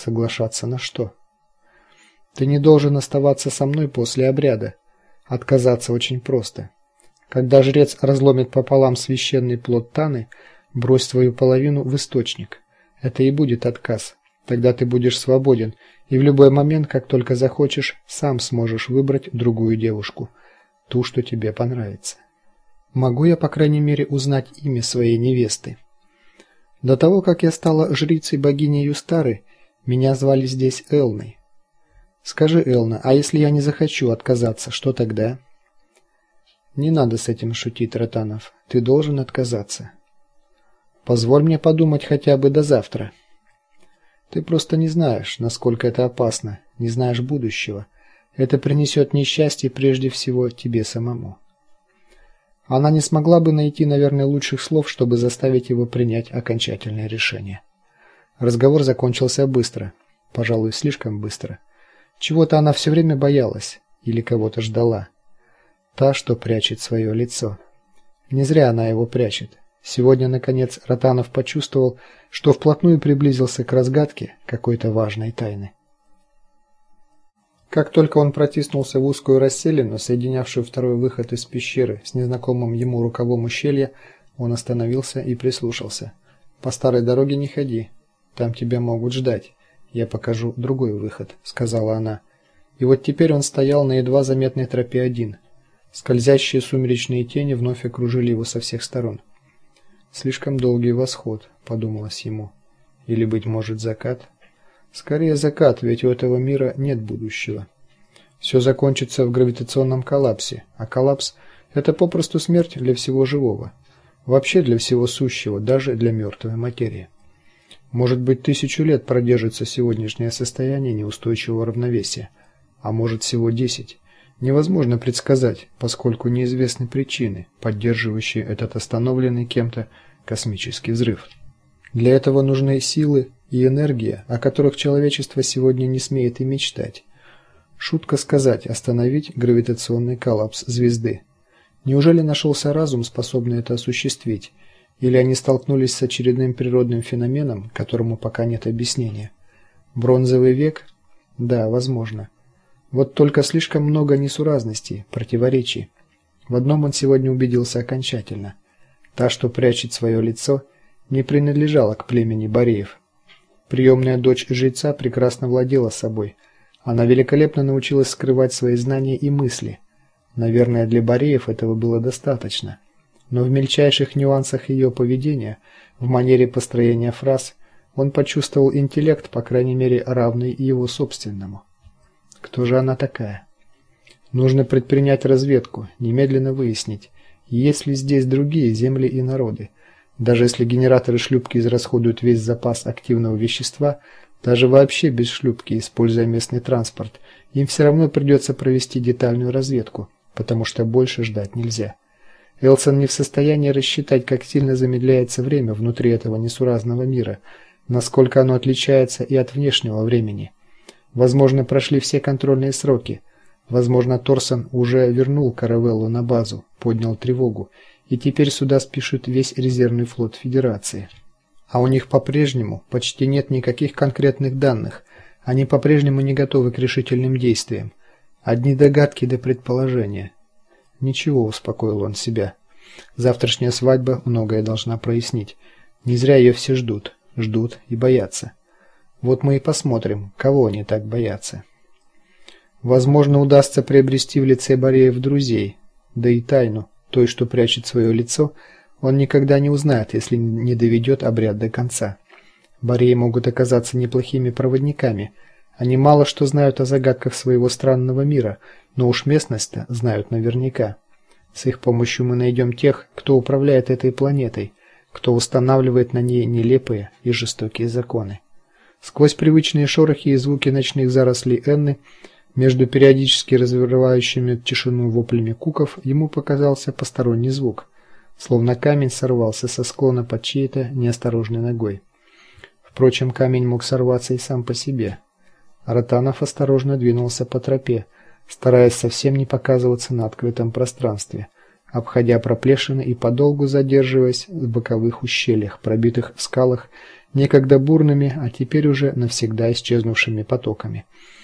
Соглашаться на что? Ты не должен оставаться со мной после обряда. Отказаться очень просто. Когда жрец разломит пополам священный плод Таны, брось свою половину в источник. Это и будет отказ. Тогда ты будешь свободен, и в любой момент, как только захочешь, сам сможешь выбрать другую девушку, ту, что тебе понравится. Могу я, по крайней мере, узнать имя своей невесты? До того, как я стала жрицей богини Юстары, меня звали здесь Элной. Скажи, Элна, а если я не захочу отказаться, что тогда? Не надо с этим шутить, Ротанов. Ты должен отказаться. Позволь мне подумать хотя бы до завтра. Ты просто не знаешь, насколько это опасно, не знаешь будущего. Это принесет несчастье прежде всего тебе самому. Она не смогла бы найти, наверное, лучших слов, чтобы заставить его принять окончательное решение. Разговор закончился быстро, пожалуй, слишком быстро. Чего-то она все время боялась или кого-то ждала. Та, что прячет свое лицо. Не зря она его прячет. Сегодня наконец Ротанов почувствовал, что вплотную приблизился к разгадке какой-то важной тайны. Как только он протиснулся в узкую расселину, соединявшую второй выход из пещеры с незнакомым ему рукавом ущелья, он остановился и прислушался. По старой дороге не ходи. Там тебя могут ждать. Я покажу другой выход, сказала она. И вот теперь он стоял на едва заметной тропе один. Скользящие сумеречные тени вновь окружили его со всех сторон. Слишком долгий восход, подумалось ему. Или быть может, закат? Скорее закат, ведь у этого мира нет будущего. Все закончится в гравитационном коллапсе, а коллапс это попросту смерть для всего живого, вообще для всего сущего, даже для мертвой материи. Может быть, тысячу лет продержится сегодняшнее состояние неустойчивого равновесия, а может всего десять. Невозможно предсказать, поскольку неизвестны причины, поддерживающие этот остановленный кем-то космический взрыв. Для этого нужны силы и энергия, о которых человечество сегодня не смеет и мечтать. Шутка сказать остановить гравитационный коллапс звезды. Неужели нашелся разум, способный это осуществить, или они столкнулись с очередным природным феноменом, которому пока нет объяснения? Бронзовый век? Да, возможно. Вот только слишком много несуразностей, противоречий. В одном он сегодня убедился окончательно. Та, что прячет свое лицо, не принадлежала к племени Бореев. Приемная дочь жреца прекрасно владела собой. Она великолепно научилась скрывать свои знания и мысли. Наверное, для Бореев этого было достаточно. Но в мельчайших нюансах ее поведения, в манере построения фраз, он почувствовал интеллект, по крайней мере, равный его собственному. Кто же она такая? Нужно предпринять разведку, немедленно выяснить, есть ли здесь другие земли и народы. Даже если генераторы шлюпки израсходуют весь запас активного вещества, даже вообще без шлюпки, используя местный транспорт, им все равно придется провести детальную разведку, потому что больше ждать нельзя. Элсон не в состоянии рассчитать, как сильно замедляется время внутри этого несуразного мира, насколько оно отличается и от внешнего времени. Возможно, прошли все контрольные сроки. Возможно, Торсон уже вернул Каравеллу на базу, поднял тревогу, и теперь сюда спешит весь резервный флот Федерации. А у них по-прежнему почти нет никаких конкретных данных. Они по-прежнему не готовы к решительным действиям. Одни догадки да предположения. Ничего, успокоил он себя. Завтрашняя свадьба многое должна прояснить. Не зря ее все ждут, ждут и боятся. Вот мы и посмотрим, кого они так боятся. Возможно, удастся приобрести в лице Бореев друзей, да и тайну той, что прячет свое лицо, он никогда не узнает, если не доведет обряд до конца. Бореи могут оказаться неплохими проводниками. Они мало что знают о загадках своего странного мира, но уж местность-то знают наверняка. С их помощью мы найдем тех, кто управляет этой планетой, кто устанавливает на ней нелепые и жестокие законы. Сквозь привычные шорохи и звуки ночных зарослей Энны, между периодически разрывающими тишину воплями куков, ему показался посторонний звук, словно камень сорвался со склона под чьей-то неосторожной ногой. Впрочем, камень мог сорваться и сам по себе. Ротанов осторожно двинулся по тропе, стараясь совсем не показываться на открытом пространстве, обходя проплешины и подолгу задерживаясь в боковых ущельях, пробитых в скалах некогда бурными, а теперь уже навсегда исчезнувшими потоками.